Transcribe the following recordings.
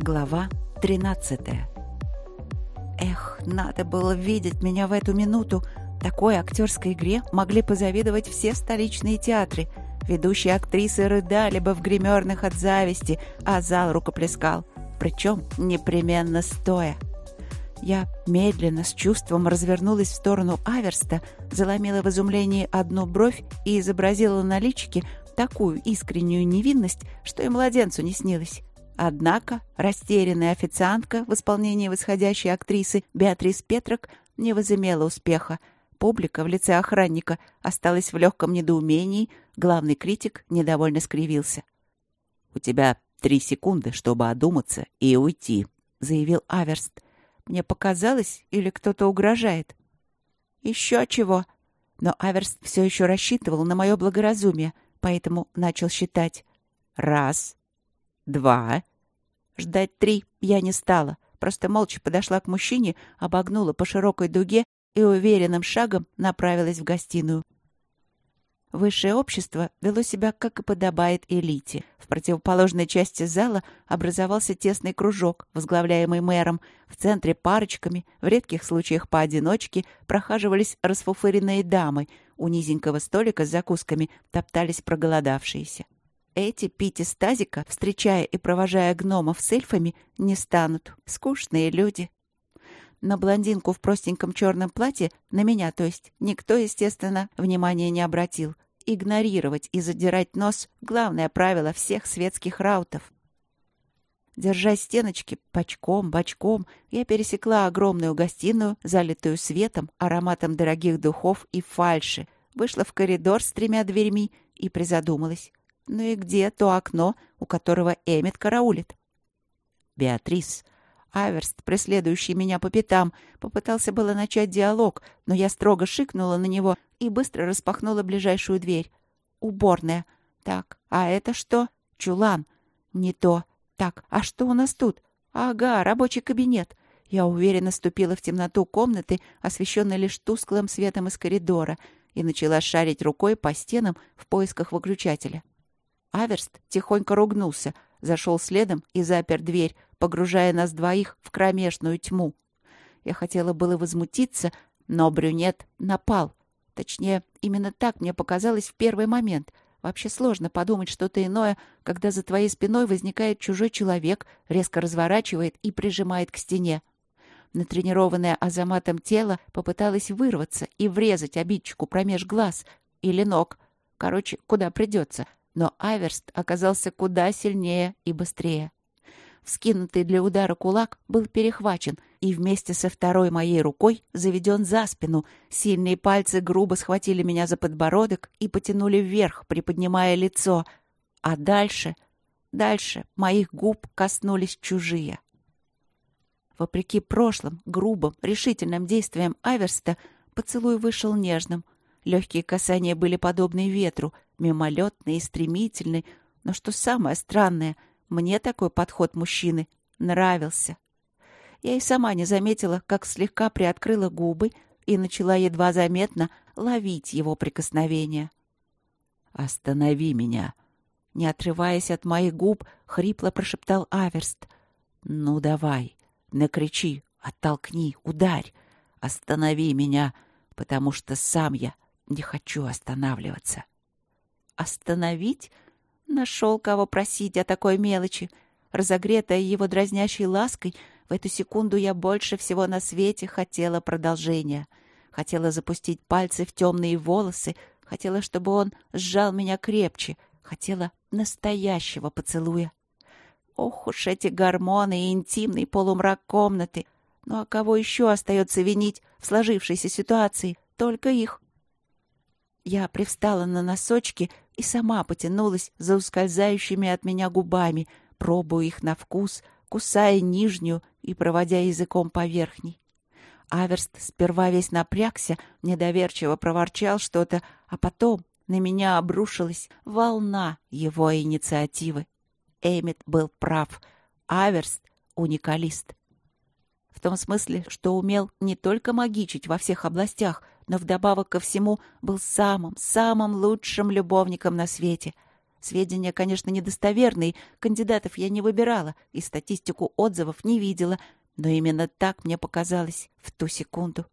Глава 13 Эх, надо было видеть меня в эту минуту. Такой актерской игре могли позавидовать все столичные театры. Ведущие актрисы рыдали бы в гримерных от зависти, а зал рукоплескал. Причем непременно стоя. Я медленно, с чувством развернулась в сторону Аверста, заломила в изумлении одну бровь и изобразила на личике такую искреннюю невинность, что и младенцу не снилось. Однако растерянная официантка в исполнении восходящей актрисы Беатрис Петрок не возымела успеха. Публика в лице охранника осталась в легком недоумении, главный критик недовольно скривился. «У тебя три секунды, чтобы одуматься и уйти», — заявил Аверст. «Мне показалось, или кто-то угрожает?» «Еще чего?» Но Аверст все еще рассчитывал на мое благоразумие, поэтому начал считать. «Раз, два...» Ждать три я не стала. Просто молча подошла к мужчине, обогнула по широкой дуге и уверенным шагом направилась в гостиную. Высшее общество вело себя, как и подобает элите. В противоположной части зала образовался тесный кружок, возглавляемый мэром. В центре парочками, в редких случаях поодиночке, прохаживались расфуфыренные дамы. У низенького столика с закусками топтались проголодавшиеся. Эти пить из тазика, встречая и провожая гномов с эльфами, не станут. Скучные люди. На блондинку в простеньком черном платье, на меня, то есть, никто, естественно, внимания не обратил. Игнорировать и задирать нос — главное правило всех светских раутов. Держась стеночки бочком, бочком, я пересекла огромную гостиную, залитую светом, ароматом дорогих духов и фальши, вышла в коридор с тремя дверьми и призадумалась. Ну и где то окно, у которого Эмит караулит? Беатрис. Аверст, преследующий меня по пятам, попытался было начать диалог, но я строго шикнула на него и быстро распахнула ближайшую дверь. Уборная. Так, а это что? Чулан. Не то. Так, а что у нас тут? Ага, рабочий кабинет. Я уверенно ступила в темноту комнаты, освещенной лишь тусклым светом из коридора, и начала шарить рукой по стенам в поисках выключателя. Аверст тихонько ругнулся, зашел следом и запер дверь, погружая нас двоих в кромешную тьму. Я хотела было возмутиться, но брюнет напал. Точнее, именно так мне показалось в первый момент. Вообще сложно подумать что-то иное, когда за твоей спиной возникает чужой человек, резко разворачивает и прижимает к стене. Натренированное азаматом тело попыталось вырваться и врезать обидчику промеж глаз или ног. Короче, куда придется но Аверст оказался куда сильнее и быстрее. Вскинутый для удара кулак был перехвачен и вместе со второй моей рукой заведен за спину. Сильные пальцы грубо схватили меня за подбородок и потянули вверх, приподнимая лицо. А дальше... Дальше моих губ коснулись чужие. Вопреки прошлым, грубым, решительным действиям Аверста, поцелуй вышел нежным. Легкие касания были подобны ветру — мимолетный и стремительный, но что самое странное, мне такой подход мужчины нравился. Я и сама не заметила, как слегка приоткрыла губы и начала едва заметно ловить его прикосновение. «Останови меня!» Не отрываясь от моих губ, хрипло прошептал Аверст. «Ну давай, накричи, оттолкни, ударь, останови меня, потому что сам я не хочу останавливаться». Остановить? Нашел кого просить о такой мелочи. Разогретая его дразнящей лаской, в эту секунду я больше всего на свете хотела продолжения. Хотела запустить пальцы в темные волосы, хотела, чтобы он сжал меня крепче, хотела настоящего поцелуя. Ох уж эти гормоны и интимный полумрак комнаты! Ну а кого еще остается винить в сложившейся ситуации? Только их. Я привстала на носочки и сама потянулась за ускользающими от меня губами, пробуя их на вкус, кусая нижнюю и проводя языком по верхней. Аверст сперва весь напрягся, недоверчиво проворчал что-то, а потом на меня обрушилась волна его инициативы. Эмит был прав. Аверст — уникалист. В том смысле, что умел не только магичить во всех областях — но вдобавок ко всему был самым, самым лучшим любовником на свете. Сведения, конечно, недостоверные, кандидатов я не выбирала и статистику отзывов не видела, но именно так мне показалось в ту секунду.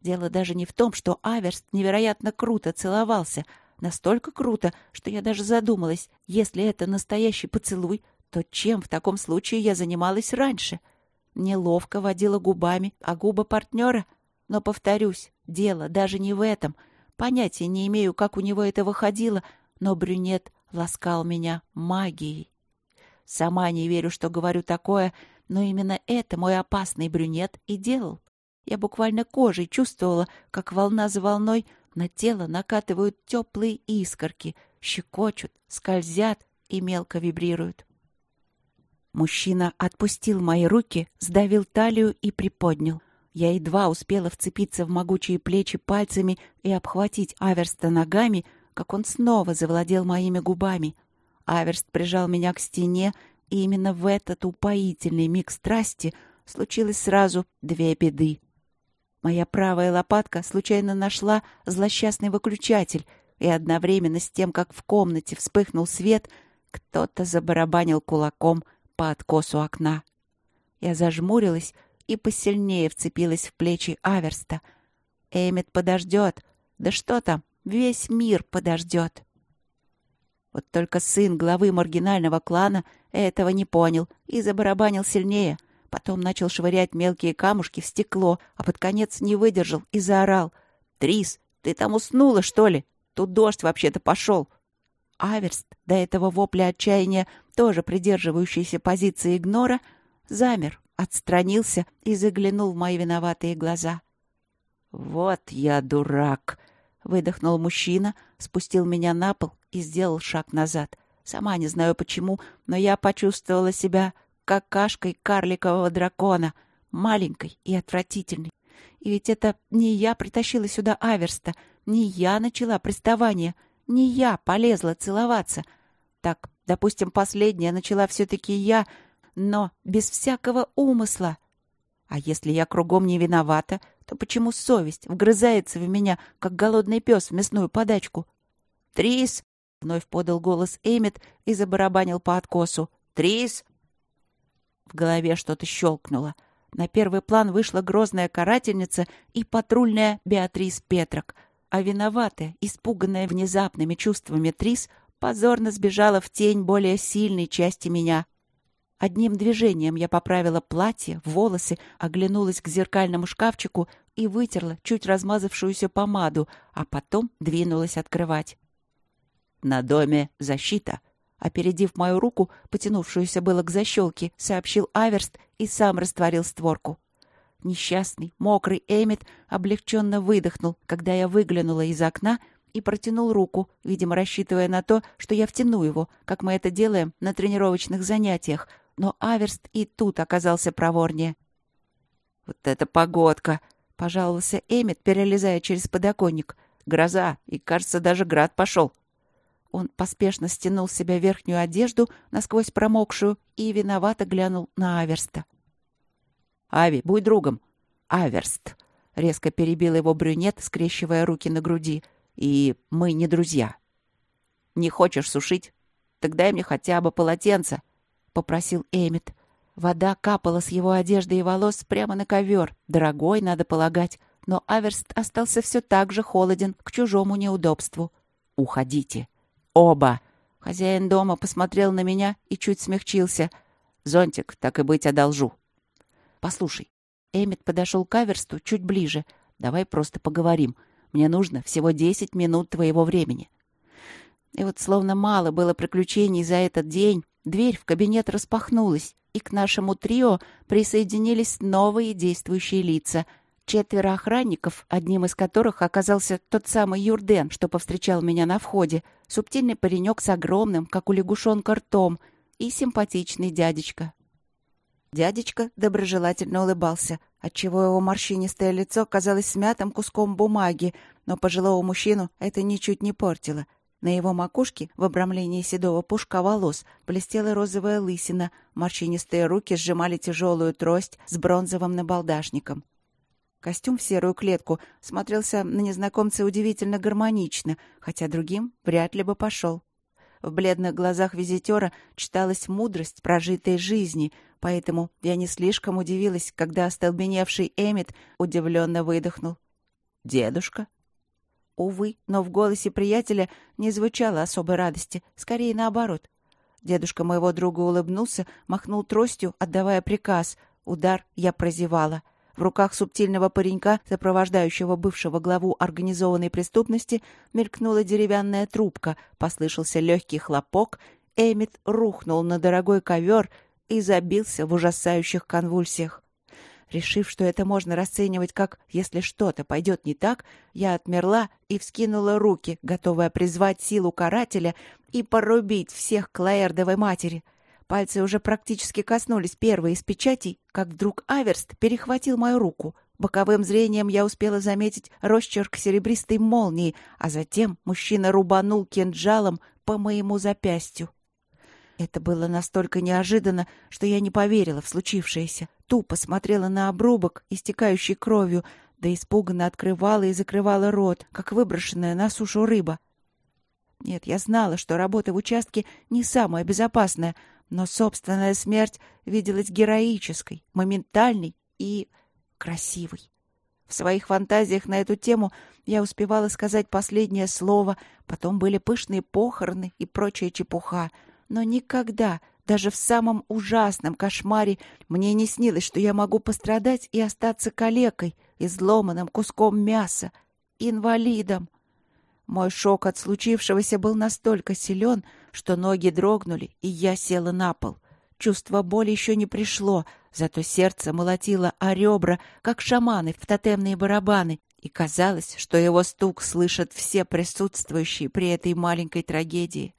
Дело даже не в том, что Аверст невероятно круто целовался, настолько круто, что я даже задумалась, если это настоящий поцелуй, то чем в таком случае я занималась раньше? Неловко водила губами, а губы партнера? Но, повторюсь, дело даже не в этом. Понятия не имею, как у него это выходило, но брюнет ласкал меня магией. Сама не верю, что говорю такое, но именно это мой опасный брюнет и делал. Я буквально кожей чувствовала, как волна за волной на тело накатывают теплые искорки, щекочут, скользят и мелко вибрируют. Мужчина отпустил мои руки, сдавил талию и приподнял. Я едва успела вцепиться в могучие плечи пальцами и обхватить Аверста ногами, как он снова завладел моими губами. Аверст прижал меня к стене, и именно в этот упоительный миг страсти случилось сразу две беды. Моя правая лопатка случайно нашла злосчастный выключатель, и одновременно с тем, как в комнате вспыхнул свет, кто-то забарабанил кулаком по откосу окна. Я зажмурилась и посильнее вцепилась в плечи Аверста. Эмит подождет. Да что там, весь мир подождет. Вот только сын главы маргинального клана этого не понял и забарабанил сильнее — Потом начал швырять мелкие камушки в стекло, а под конец не выдержал и заорал. «Трис, ты там уснула, что ли? Тут дождь вообще-то пошел!» Аверст, до этого вопля отчаяния, тоже придерживающийся позиции игнора, замер, отстранился и заглянул в мои виноватые глаза. «Вот я дурак!» — выдохнул мужчина, спустил меня на пол и сделал шаг назад. Сама не знаю почему, но я почувствовала себя какашкой карликового дракона, маленькой и отвратительной. И ведь это не я притащила сюда Аверста, не я начала приставание, не я полезла целоваться. Так, допустим, последняя начала все-таки я, но без всякого умысла. А если я кругом не виновата, то почему совесть вгрызается в меня, как голодный пес в мясную подачку? «Трис!» — вновь подал голос Эммет и забарабанил по откосу. «Трис!» В голове что-то щелкнуло. На первый план вышла грозная карательница и патрульная Беатрис Петрок, а виноватая, испуганная внезапными чувствами Трис, позорно сбежала в тень более сильной части меня. Одним движением я поправила платье, волосы, оглянулась к зеркальному шкафчику и вытерла чуть размазавшуюся помаду, а потом двинулась открывать. «На доме защита», Опередив мою руку, потянувшуюся было к защелке, сообщил Аверст и сам растворил створку. Несчастный, мокрый Эмит облегченно выдохнул, когда я выглянула из окна и протянул руку, видимо, рассчитывая на то, что я втяну его, как мы это делаем на тренировочных занятиях, но Аверст и тут оказался проворнее. «Вот это погодка!» — пожаловался Эмит, перелезая через подоконник. «Гроза, и, кажется, даже град пошел». Он поспешно стянул с себя верхнюю одежду, насквозь промокшую, и виновато глянул на Аверста. «Ави, будь другом!» «Аверст!» — резко перебил его брюнет, скрещивая руки на груди. «И мы не друзья». «Не хочешь сушить? Тогда дай мне хотя бы полотенце!» — попросил Эмит. Вода капала с его одежды и волос прямо на ковер. Дорогой, надо полагать. Но Аверст остался все так же холоден к чужому неудобству. «Уходите!» Оба. Хозяин дома посмотрел на меня и чуть смягчился. Зонтик, так и быть, одолжу. Послушай. Эмит подошел к Аверсту чуть ближе. Давай просто поговорим. Мне нужно всего десять минут твоего времени. И вот словно мало было приключений за этот день, дверь в кабинет распахнулась, и к нашему трио присоединились новые действующие лица — четверо охранников, одним из которых оказался тот самый Юрден, что повстречал меня на входе, субтильный паренек с огромным, как у лягушонка, ртом и симпатичный дядечка. Дядечка доброжелательно улыбался, отчего его морщинистое лицо казалось смятым куском бумаги, но пожилого мужчину это ничуть не портило. На его макушке, в обрамлении седого пушка волос, блестела розовая лысина, морщинистые руки сжимали тяжелую трость с бронзовым набалдашником. Костюм в серую клетку смотрелся на незнакомца удивительно гармонично, хотя другим вряд ли бы пошел. В бледных глазах визитера читалась мудрость прожитой жизни, поэтому я не слишком удивилась, когда остолбеневший Эмит удивленно выдохнул. «Дедушка?» Увы, но в голосе приятеля не звучало особой радости, скорее наоборот. Дедушка моего друга улыбнулся, махнул тростью, отдавая приказ. Удар я прозевала. В руках субтильного паренька, сопровождающего бывшего главу организованной преступности, мелькнула деревянная трубка, послышался легкий хлопок, Эмит рухнул на дорогой ковер и забился в ужасающих конвульсиях. Решив, что это можно расценивать как «если что-то пойдет не так», я отмерла и вскинула руки, готовая призвать силу карателя и порубить всех к Лаэрдовой матери. Пальцы уже практически коснулись первой из печатей, как вдруг Аверст перехватил мою руку. Боковым зрением я успела заметить росчерк серебристой молнии, а затем мужчина рубанул кинжалом по моему запястью. Это было настолько неожиданно, что я не поверила в случившееся. Тупо смотрела на обрубок, истекающий кровью, да испуганно открывала и закрывала рот, как выброшенная на сушу рыба. Нет, я знала, что работа в участке не самая безопасная, но собственная смерть виделась героической, моментальной и красивой. В своих фантазиях на эту тему я успевала сказать последнее слово, потом были пышные похороны и прочая чепуха — но никогда, даже в самом ужасном кошмаре, мне не снилось, что я могу пострадать и остаться калекой, изломанным куском мяса, инвалидом. Мой шок от случившегося был настолько силен, что ноги дрогнули, и я села на пол. Чувство боли еще не пришло, зато сердце молотило о ребра, как шаманы в тотемные барабаны, и казалось, что его стук слышат все присутствующие при этой маленькой трагедии.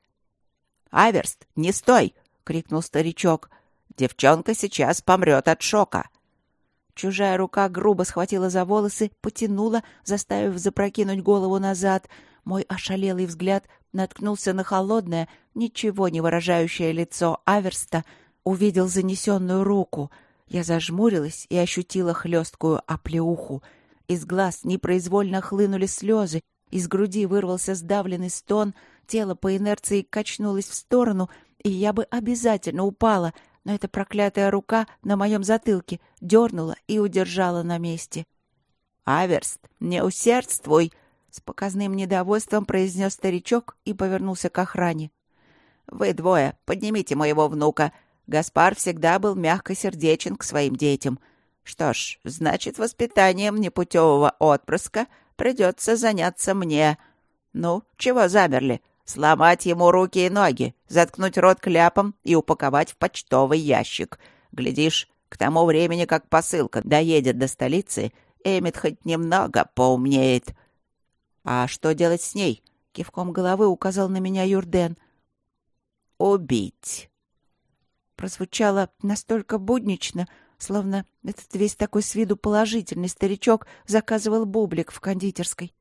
«Аверст, не стой!» — крикнул старичок. «Девчонка сейчас помрет от шока!» Чужая рука грубо схватила за волосы, потянула, заставив запрокинуть голову назад. Мой ошалелый взгляд наткнулся на холодное, ничего не выражающее лицо Аверста, увидел занесенную руку. Я зажмурилась и ощутила хлесткую оплеуху. Из глаз непроизвольно хлынули слезы, из груди вырвался сдавленный стон — Тело по инерции качнулось в сторону, и я бы обязательно упала, но эта проклятая рука на моем затылке дернула и удержала на месте. «Аверст, не усердствуй!» — с показным недовольством произнес старичок и повернулся к охране. «Вы двое, поднимите моего внука. Гаспар всегда был мягкосердечен к своим детям. Что ж, значит, воспитанием непутевого отпрыска придется заняться мне. Ну, чего замерли? Сломать ему руки и ноги, заткнуть рот кляпом и упаковать в почтовый ящик. Глядишь, к тому времени, как посылка доедет до столицы, Эмит хоть немного поумнеет. «А что делать с ней?» — кивком головы указал на меня Юрден. «Убить». Прозвучало настолько буднично, словно этот весь такой с виду положительный старичок заказывал бублик в кондитерской.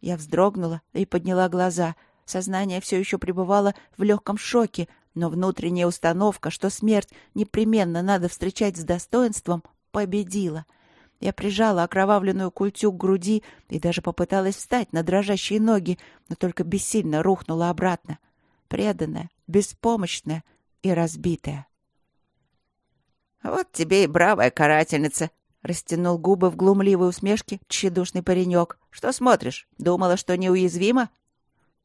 Я вздрогнула и подняла глаза — Сознание все еще пребывало в легком шоке, но внутренняя установка, что смерть непременно надо встречать с достоинством, победила. Я прижала окровавленную культю к груди и даже попыталась встать на дрожащие ноги, но только бессильно рухнула обратно. Преданная, беспомощная и разбитая. «Вот тебе и бравая карательница!» — растянул губы в глумливой усмешке тщедушный паренек. «Что смотришь? Думала, что неуязвима?»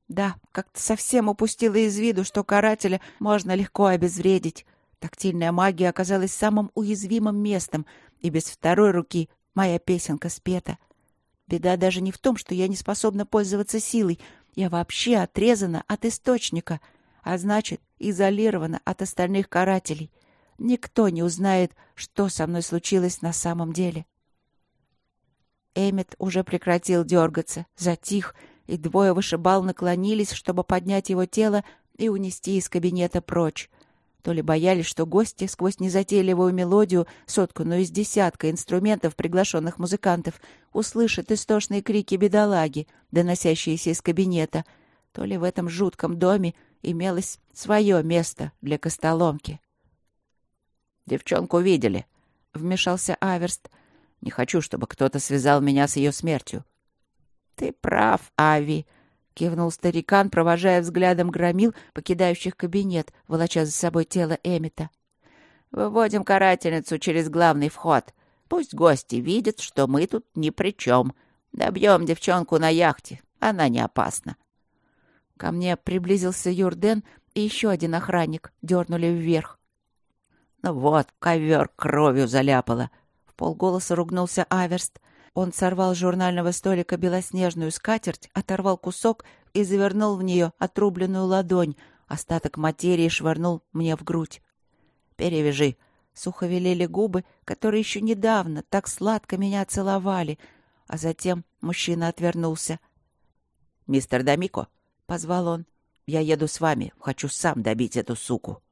Да, как-то совсем упустила из виду, что карателя можно легко обезвредить. Тактильная магия оказалась самым уязвимым местом, и без второй руки моя песенка спета. Беда даже не в том, что я не способна пользоваться силой. Я вообще отрезана от источника, а значит, изолирована от остальных карателей. Никто не узнает, что со мной случилось на самом деле. Эммет уже прекратил дергаться, затих и двое вышибал наклонились, чтобы поднять его тело и унести из кабинета прочь. То ли боялись, что гости сквозь незатейливую мелодию, сотканную из десятка инструментов приглашенных музыкантов, услышат истошные крики бедолаги, доносящиеся из кабинета, то ли в этом жутком доме имелось свое место для костоломки. «Девчонку видели», — вмешался Аверст. «Не хочу, чтобы кто-то связал меня с ее смертью. «Ты прав, Ави», — кивнул старикан, провожая взглядом громил, покидающих кабинет, волоча за собой тело Эмита. «Выводим карательницу через главный вход. Пусть гости видят, что мы тут ни при чем. Добьем девчонку на яхте. Она не опасна». Ко мне приблизился Юрден и еще один охранник. Дернули вверх. «Ну вот, ковер кровью заляпало!» В полголоса ругнулся Аверст. Он сорвал с журнального столика белоснежную скатерть, оторвал кусок и завернул в нее отрубленную ладонь. Остаток материи швырнул мне в грудь. «Перевяжи!» Сухо велели губы, которые еще недавно так сладко меня целовали. А затем мужчина отвернулся. «Мистер Дамико!» — позвал он. «Я еду с вами. Хочу сам добить эту суку».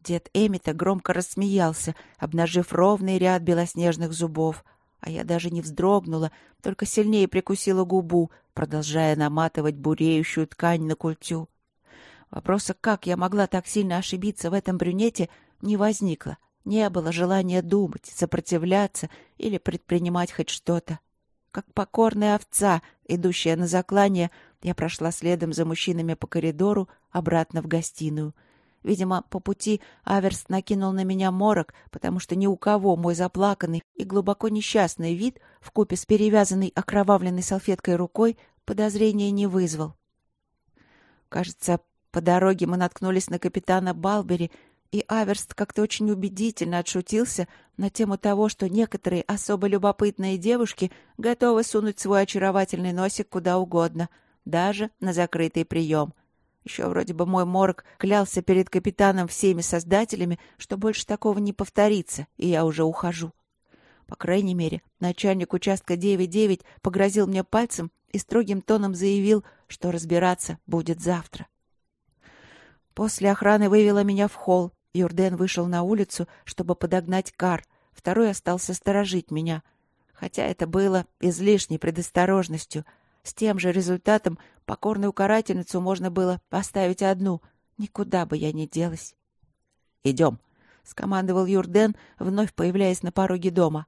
Дед Эмита громко рассмеялся, обнажив ровный ряд белоснежных зубов а я даже не вздрогнула, только сильнее прикусила губу, продолжая наматывать буреющую ткань на культю. Вопроса, как я могла так сильно ошибиться в этом брюнете, не возникло. Не было желания думать, сопротивляться или предпринимать хоть что-то. Как покорная овца, идущая на заклание, я прошла следом за мужчинами по коридору обратно в гостиную — Видимо, по пути Аверс накинул на меня морок, потому что ни у кого мой заплаканный и глубоко несчастный вид в купе с перевязанной окровавленной салфеткой рукой подозрения не вызвал. Кажется, по дороге мы наткнулись на капитана Балбери, и Аверст как-то очень убедительно отшутился на тему того, что некоторые особо любопытные девушки готовы сунуть свой очаровательный носик куда угодно, даже на закрытый прием — еще вроде бы мой морг клялся перед капитаном всеми создателями, что больше такого не повторится, и я уже ухожу. По крайней мере, начальник участка 9-9 погрозил мне пальцем и строгим тоном заявил, что разбираться будет завтра. После охраны вывела меня в холл. Юрден вышел на улицу, чтобы подогнать кар. Второй остался сторожить меня. Хотя это было излишней предосторожностью — с тем же результатом покорную карательницу можно было поставить одну. Никуда бы я не делась. «Идем», — скомандовал Юрден, вновь появляясь на пороге дома.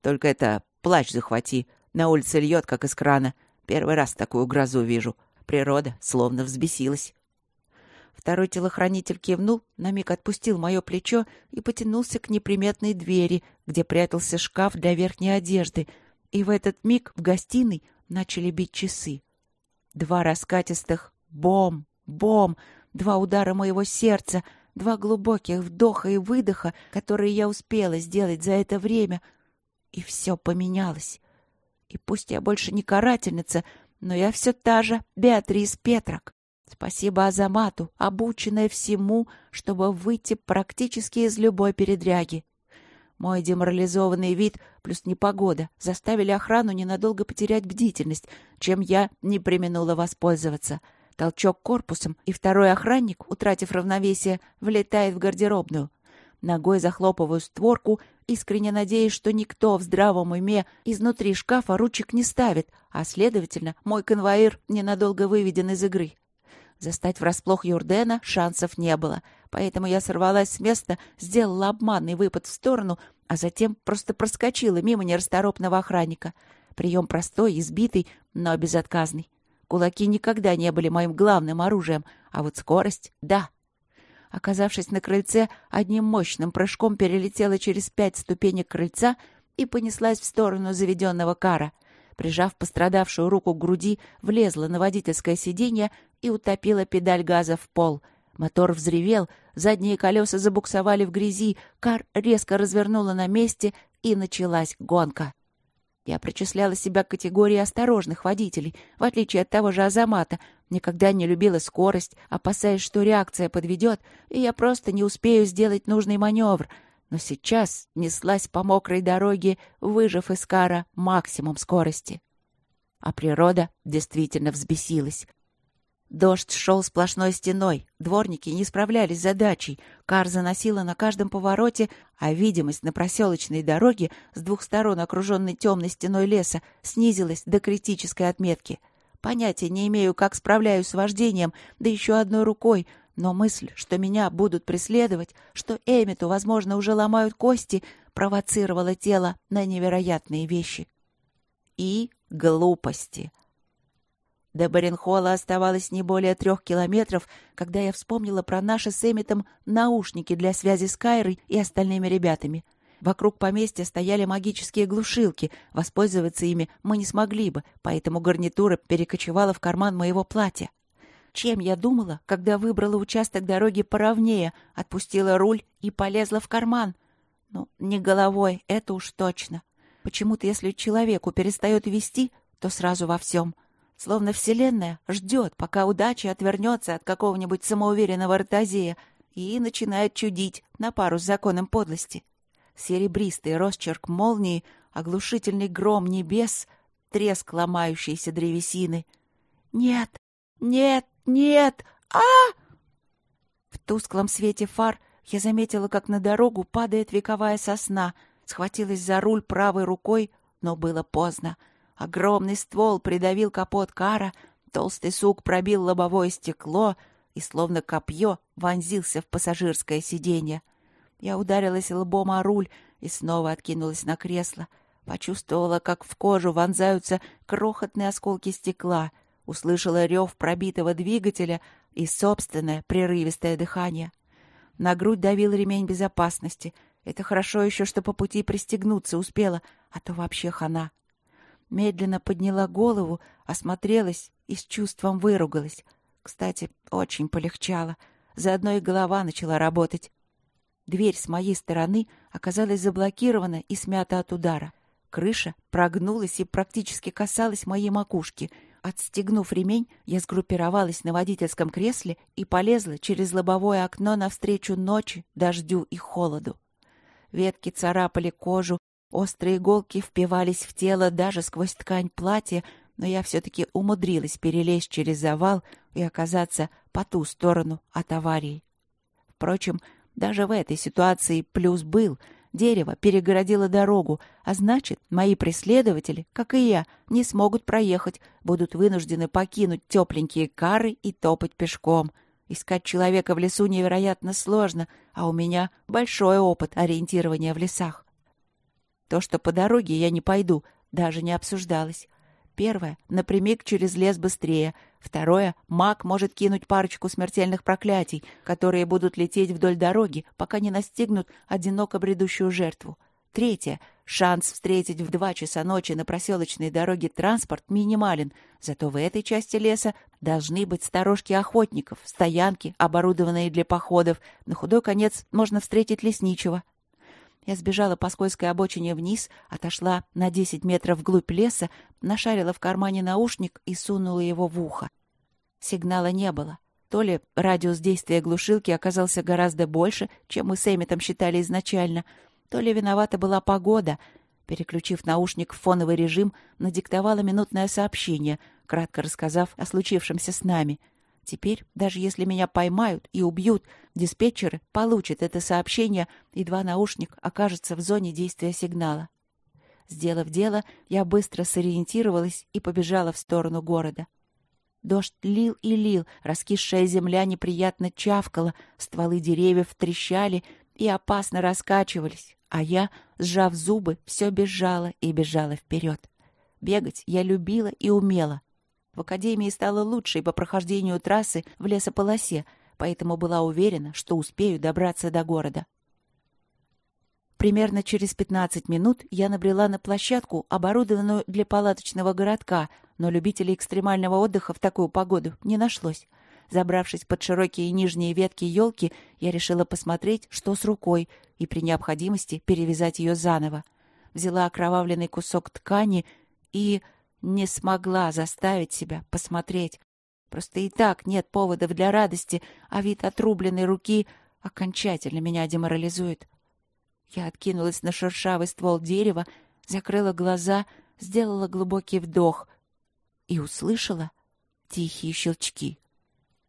«Только это плащ захвати. На улице льет, как из крана. Первый раз такую грозу вижу. Природа словно взбесилась». Второй телохранитель кивнул, на миг отпустил мое плечо и потянулся к неприметной двери, где прятался шкаф для верхней одежды. И в этот миг в гостиной начали бить часы. Два раскатистых «бом! Бом!» Два удара моего сердца, два глубоких вдоха и выдоха, которые я успела сделать за это время. И все поменялось. И пусть я больше не карательница, но я все та же Беатрис Петрак. Спасибо Азамату, обученная всему, чтобы выйти практически из любой передряги. Мой деморализованный вид плюс непогода заставили охрану ненадолго потерять бдительность, чем я не применула воспользоваться. Толчок корпусом, и второй охранник, утратив равновесие, влетает в гардеробную. Ногой захлопываю створку, искренне надеясь, что никто в здравом уме изнутри шкафа ручек не ставит, а, следовательно, мой конвоир ненадолго выведен из игры. Застать врасплох Юрдена шансов не было, поэтому я сорвалась с места, сделала обманный выпад в сторону, а затем просто проскочила мимо нерасторопного охранника. Прием простой, избитый, но безотказный. Кулаки никогда не были моим главным оружием, а вот скорость — да. Оказавшись на крыльце, одним мощным прыжком перелетела через пять ступенек крыльца и понеслась в сторону заведенного кара — прижав пострадавшую руку к груди, влезла на водительское сиденье и утопила педаль газа в пол. Мотор взревел, задние колеса забуксовали в грязи, кар резко развернула на месте, и началась гонка. Я причисляла себя к категории осторожных водителей, в отличие от того же Азамата. Никогда не любила скорость, опасаясь, что реакция подведет, и я просто не успею сделать нужный маневр. Но сейчас неслась по мокрой дороге, выжив из кара максимум скорости. А природа действительно взбесилась. Дождь шел сплошной стеной, дворники не справлялись с задачей, кар заносило на каждом повороте, а видимость на проселочной дороге с двух сторон окруженной темной стеной леса снизилась до критической отметки. Понятия не имею, как справляюсь с вождением, да еще одной рукой, но мысль, что меня будут преследовать, что Эмиту, возможно, уже ломают кости, провоцировала тело на невероятные вещи. И глупости — До Баренхола оставалось не более трех километров, когда я вспомнила про наши с Эмитом наушники для связи с Кайрой и остальными ребятами. Вокруг поместья стояли магические глушилки. Воспользоваться ими мы не смогли бы, поэтому гарнитура перекочевала в карман моего платья. Чем я думала, когда выбрала участок дороги поровнее, отпустила руль и полезла в карман? Ну, не головой, это уж точно. Почему-то, если человеку перестает вести, то сразу во всем — Словно Вселенная ждет, пока удача отвернется от какого-нибудь самоуверенного ротозея и начинает чудить на пару с законом подлости. Серебристый росчерк молнии, оглушительный гром небес, треск ломающейся древесины. «Нет! Нет! Нет! а В тусклом свете фар я заметила, как на дорогу падает вековая сосна, схватилась за руль правой рукой, но было поздно. Огромный ствол придавил капот кара, толстый сук пробил лобовое стекло и, словно копье, вонзился в пассажирское сиденье. Я ударилась лбом о руль и снова откинулась на кресло. Почувствовала, как в кожу вонзаются крохотные осколки стекла, услышала рев пробитого двигателя и собственное прерывистое дыхание. На грудь давил ремень безопасности. Это хорошо еще, что по пути пристегнуться успела, а то вообще хана. Медленно подняла голову, осмотрелась и с чувством выругалась. Кстати, очень полегчало. Заодно и голова начала работать. Дверь с моей стороны оказалась заблокирована и смята от удара. Крыша прогнулась и практически касалась моей макушки. Отстегнув ремень, я сгруппировалась на водительском кресле и полезла через лобовое окно навстречу ночи, дождю и холоду. Ветки царапали кожу, Острые иголки впивались в тело даже сквозь ткань платья, но я все-таки умудрилась перелезть через завал и оказаться по ту сторону от аварии. Впрочем, даже в этой ситуации плюс был. Дерево перегородило дорогу, а значит, мои преследователи, как и я, не смогут проехать, будут вынуждены покинуть тепленькие кары и топать пешком. Искать человека в лесу невероятно сложно, а у меня большой опыт ориентирования в лесах. То, что по дороге я не пойду, даже не обсуждалось. Первое — напрямик через лес быстрее. Второе — маг может кинуть парочку смертельных проклятий, которые будут лететь вдоль дороги, пока не настигнут одиноко бредущую жертву. Третье — шанс встретить в два часа ночи на проселочной дороге транспорт минимален, зато в этой части леса должны быть сторожки охотников, стоянки, оборудованные для походов. На худой конец можно встретить лесничего, я сбежала по скользкой обочине вниз, отошла на десять метров вглубь леса, нашарила в кармане наушник и сунула его в ухо. Сигнала не было. То ли радиус действия глушилки оказался гораздо больше, чем мы с Эмитом считали изначально, то ли виновата была погода. Переключив наушник в фоновый режим, надиктовала минутное сообщение, кратко рассказав о случившемся с нами — Теперь, даже если меня поймают и убьют, диспетчеры получат это сообщение, едва наушник окажется в зоне действия сигнала. Сделав дело, я быстро сориентировалась и побежала в сторону города. Дождь лил и лил, раскисшая земля неприятно чавкала, стволы деревьев трещали и опасно раскачивались, а я, сжав зубы, все бежала и бежала вперед. Бегать я любила и умела, в академии стало лучше по прохождению трассы в лесополосе, поэтому была уверена, что успею добраться до города. Примерно через 15 минут я набрела на площадку, оборудованную для палаточного городка, но любителей экстремального отдыха в такую погоду не нашлось. Забравшись под широкие нижние ветки елки, я решила посмотреть, что с рукой, и при необходимости перевязать ее заново. Взяла окровавленный кусок ткани и не смогла заставить себя посмотреть. Просто и так нет поводов для радости, а вид отрубленной руки окончательно меня деморализует. Я откинулась на шершавый ствол дерева, закрыла глаза, сделала глубокий вдох и услышала тихие щелчки.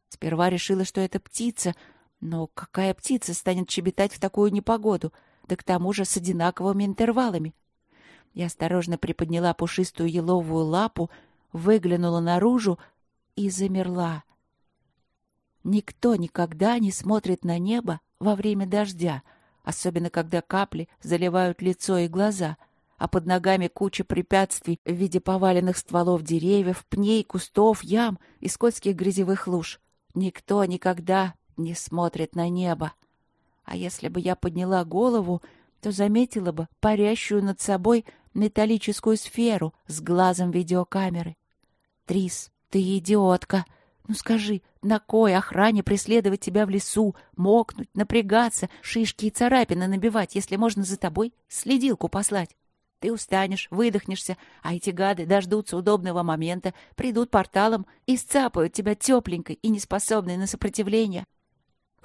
Сперва решила, что это птица, но какая птица станет щебетать в такую непогоду, да к тому же с одинаковыми интервалами? Я осторожно приподняла пушистую еловую лапу, выглянула наружу и замерла. Никто никогда не смотрит на небо во время дождя, особенно когда капли заливают лицо и глаза. а под ногами куча препятствий в виде поваленных стволов деревьев, пней, кустов, ям и скользких грязевых луж. Никто никогда не смотрит на небо. А если бы я подняла голову, то заметила бы парящую над собой металлическую сферу с глазом видеокамеры. «Трис, ты идиотка!» Ну скажи, на кой охране преследовать тебя в лесу, мокнуть, напрягаться, шишки и царапины набивать, если можно за тобой следилку послать? Ты устанешь, выдохнешься, а эти гады дождутся удобного момента, придут порталом и сцапают тебя тепленькой и неспособной на сопротивление.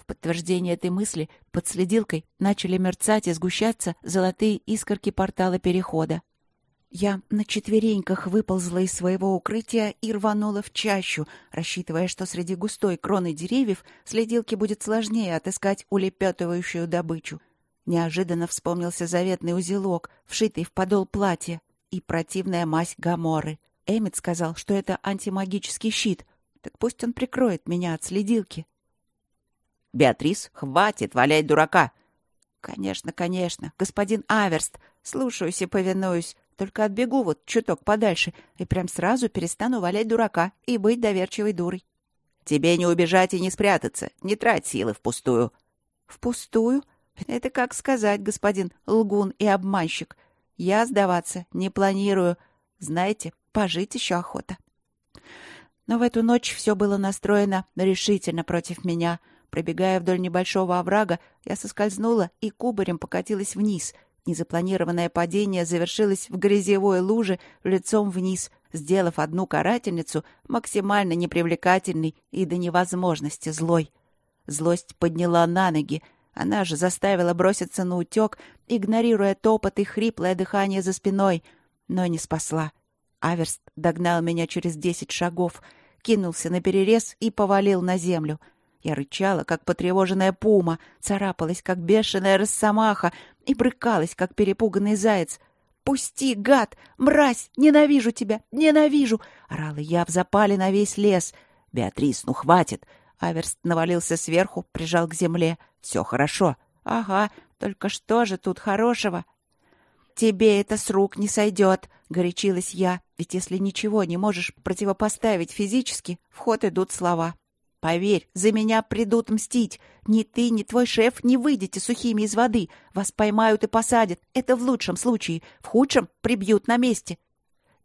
Подтверждение этой мысли под следилкой начали мерцать и сгущаться золотые искорки портала перехода. Я на четвереньках выползла из своего укрытия и рванула в чащу, рассчитывая, что среди густой кроны деревьев следилке будет сложнее отыскать улепетывающую добычу. Неожиданно вспомнился заветный узелок, вшитый в подол платья, и противная мазь Гаморы. Эммет сказал, что это антимагический щит. Так пусть он прикроет меня от следилки. «Беатрис, хватит валять дурака!» «Конечно, конечно, господин Аверст. Слушаюсь и повинуюсь. Только отбегу вот чуток подальше и прям сразу перестану валять дурака и быть доверчивой дурой. Тебе не убежать и не спрятаться. Не трать силы впустую. Впустую? Это как сказать, господин лгун и обманщик. Я сдаваться не планирую. Знаете, пожить еще охота. Но в эту ночь все было настроено решительно против меня. Пробегая вдоль небольшого оврага, я соскользнула и кубарем покатилась вниз, Незапланированное падение завершилось в грязевой луже лицом вниз, сделав одну карательницу максимально непривлекательной и до невозможности злой. Злость подняла на ноги. Она же заставила броситься на утек, игнорируя топот и хриплое дыхание за спиной, но не спасла. Аверст догнал меня через десять шагов, кинулся на перерез и повалил на землю — я рычала, как потревоженная пума, царапалась, как бешеная росомаха, и брыкалась, как перепуганный заяц. «Пусти, гад! Мразь! Ненавижу тебя! Ненавижу!» — орала я в запале на весь лес. «Беатрис, ну хватит!» Аверст навалился сверху, прижал к земле. «Все хорошо». «Ага, только что же тут хорошего?» «Тебе это с рук не сойдет», — горячилась я. «Ведь если ничего не можешь противопоставить физически, в ход идут слова». Поверь, за меня придут мстить. Ни ты, ни твой шеф не выйдете сухими из воды. Вас поймают и посадят. Это в лучшем случае. В худшем прибьют на месте.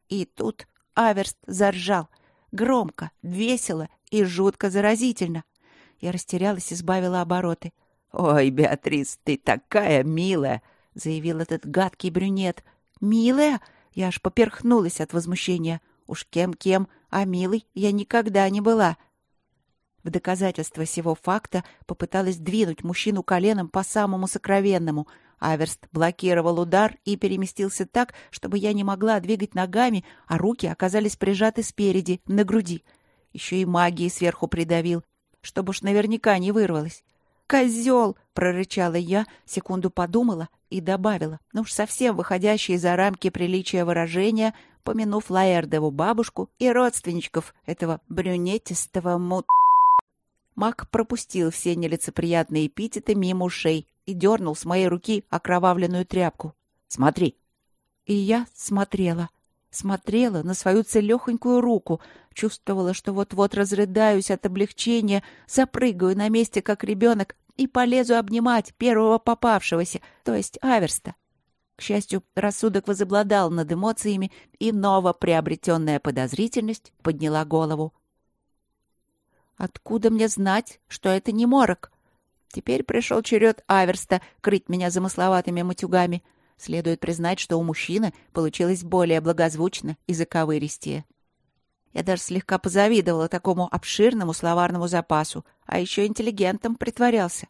И тут Аверст заржал. Громко, весело и жутко заразительно. Я растерялась и сбавила обороты. «Ой, Беатрис, ты такая милая!» — заявил этот гадкий брюнет. «Милая?» Я аж поперхнулась от возмущения. Уж кем-кем, а милой я никогда не была. — в доказательство сего факта попыталась двинуть мужчину коленом по самому сокровенному. Аверст блокировал удар и переместился так, чтобы я не могла двигать ногами, а руки оказались прижаты спереди, на груди. Еще и магией сверху придавил, чтобы уж наверняка не вырвалось. «Козел!» — прорычала я, секунду подумала и добавила, ну уж совсем выходящие за рамки приличия выражения, помянув Лаэрдову бабушку и родственничков этого брюнетистого мут... Мак пропустил все нелицеприятные эпитеты мимо ушей и дернул с моей руки окровавленную тряпку. «Смотри!» И я смотрела. Смотрела на свою целехонькую руку, чувствовала, что вот-вот разрыдаюсь от облегчения, запрыгаю на месте, как ребенок, и полезу обнимать первого попавшегося, то есть Аверста. К счастью, рассудок возобладал над эмоциями, и новоприобретенная подозрительность подняла голову. Откуда мне знать, что это не морок? Теперь пришел черед Аверста крыть меня замысловатыми матюгами. Следует признать, что у мужчины получилось более благозвучно и заковыристее. Я даже слегка позавидовала такому обширному словарному запасу, а еще интеллигентом притворялся.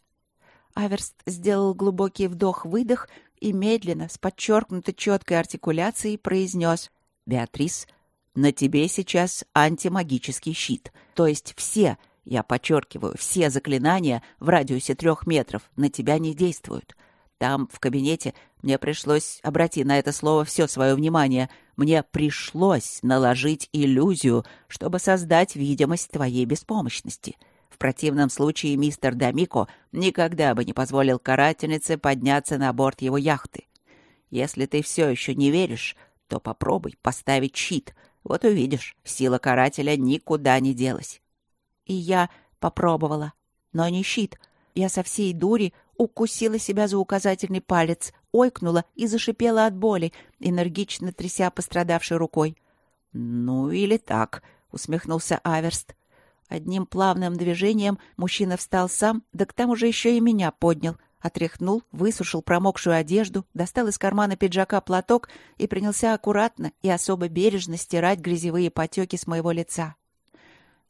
Аверст сделал глубокий вдох-выдох и медленно, с подчеркнутой четкой артикуляцией, произнес «Беатрис, на тебе сейчас антимагический щит. То есть все, я подчеркиваю, все заклинания в радиусе трех метров на тебя не действуют. Там, в кабинете, мне пришлось, обрати на это слово все свое внимание, мне пришлось наложить иллюзию, чтобы создать видимость твоей беспомощности. В противном случае мистер Дамико никогда бы не позволил карательнице подняться на борт его яхты. Если ты все еще не веришь, то попробуй поставить щит. Вот увидишь, сила карателя никуда не делась. И я попробовала. Но не щит. Я со всей дури укусила себя за указательный палец, ойкнула и зашипела от боли, энергично тряся пострадавшей рукой. «Ну или так», — усмехнулся Аверст. Одним плавным движением мужчина встал сам, да к тому же еще и меня поднял, отряхнул, высушил промокшую одежду, достал из кармана пиджака платок и принялся аккуратно и особо бережно стирать грязевые потеки с моего лица.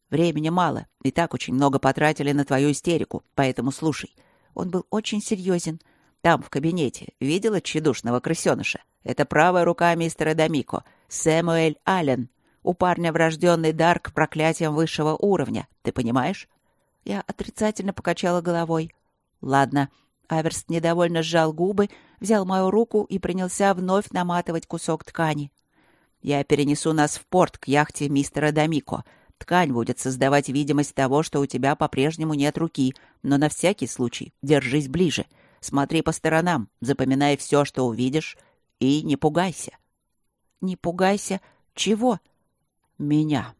«Времени мало, и так очень много потратили на твою истерику, поэтому слушай». Он был очень серьезен. «Там, в кабинете, видела тщедушного крысеныша? Это правая рука мистера Дамико, Сэмуэль Аллен. У парня врожденный дар к проклятиям высшего уровня. Ты понимаешь? Я отрицательно покачала головой. Ладно. Аверст недовольно сжал губы, взял мою руку и принялся вновь наматывать кусок ткани. Я перенесу нас в порт к яхте мистера Дамико. Ткань будет создавать видимость того, что у тебя по-прежнему нет руки, но на всякий случай держись ближе. Смотри по сторонам, запоминай все, что увидишь, и не пугайся. Не пугайся. Чего? меня.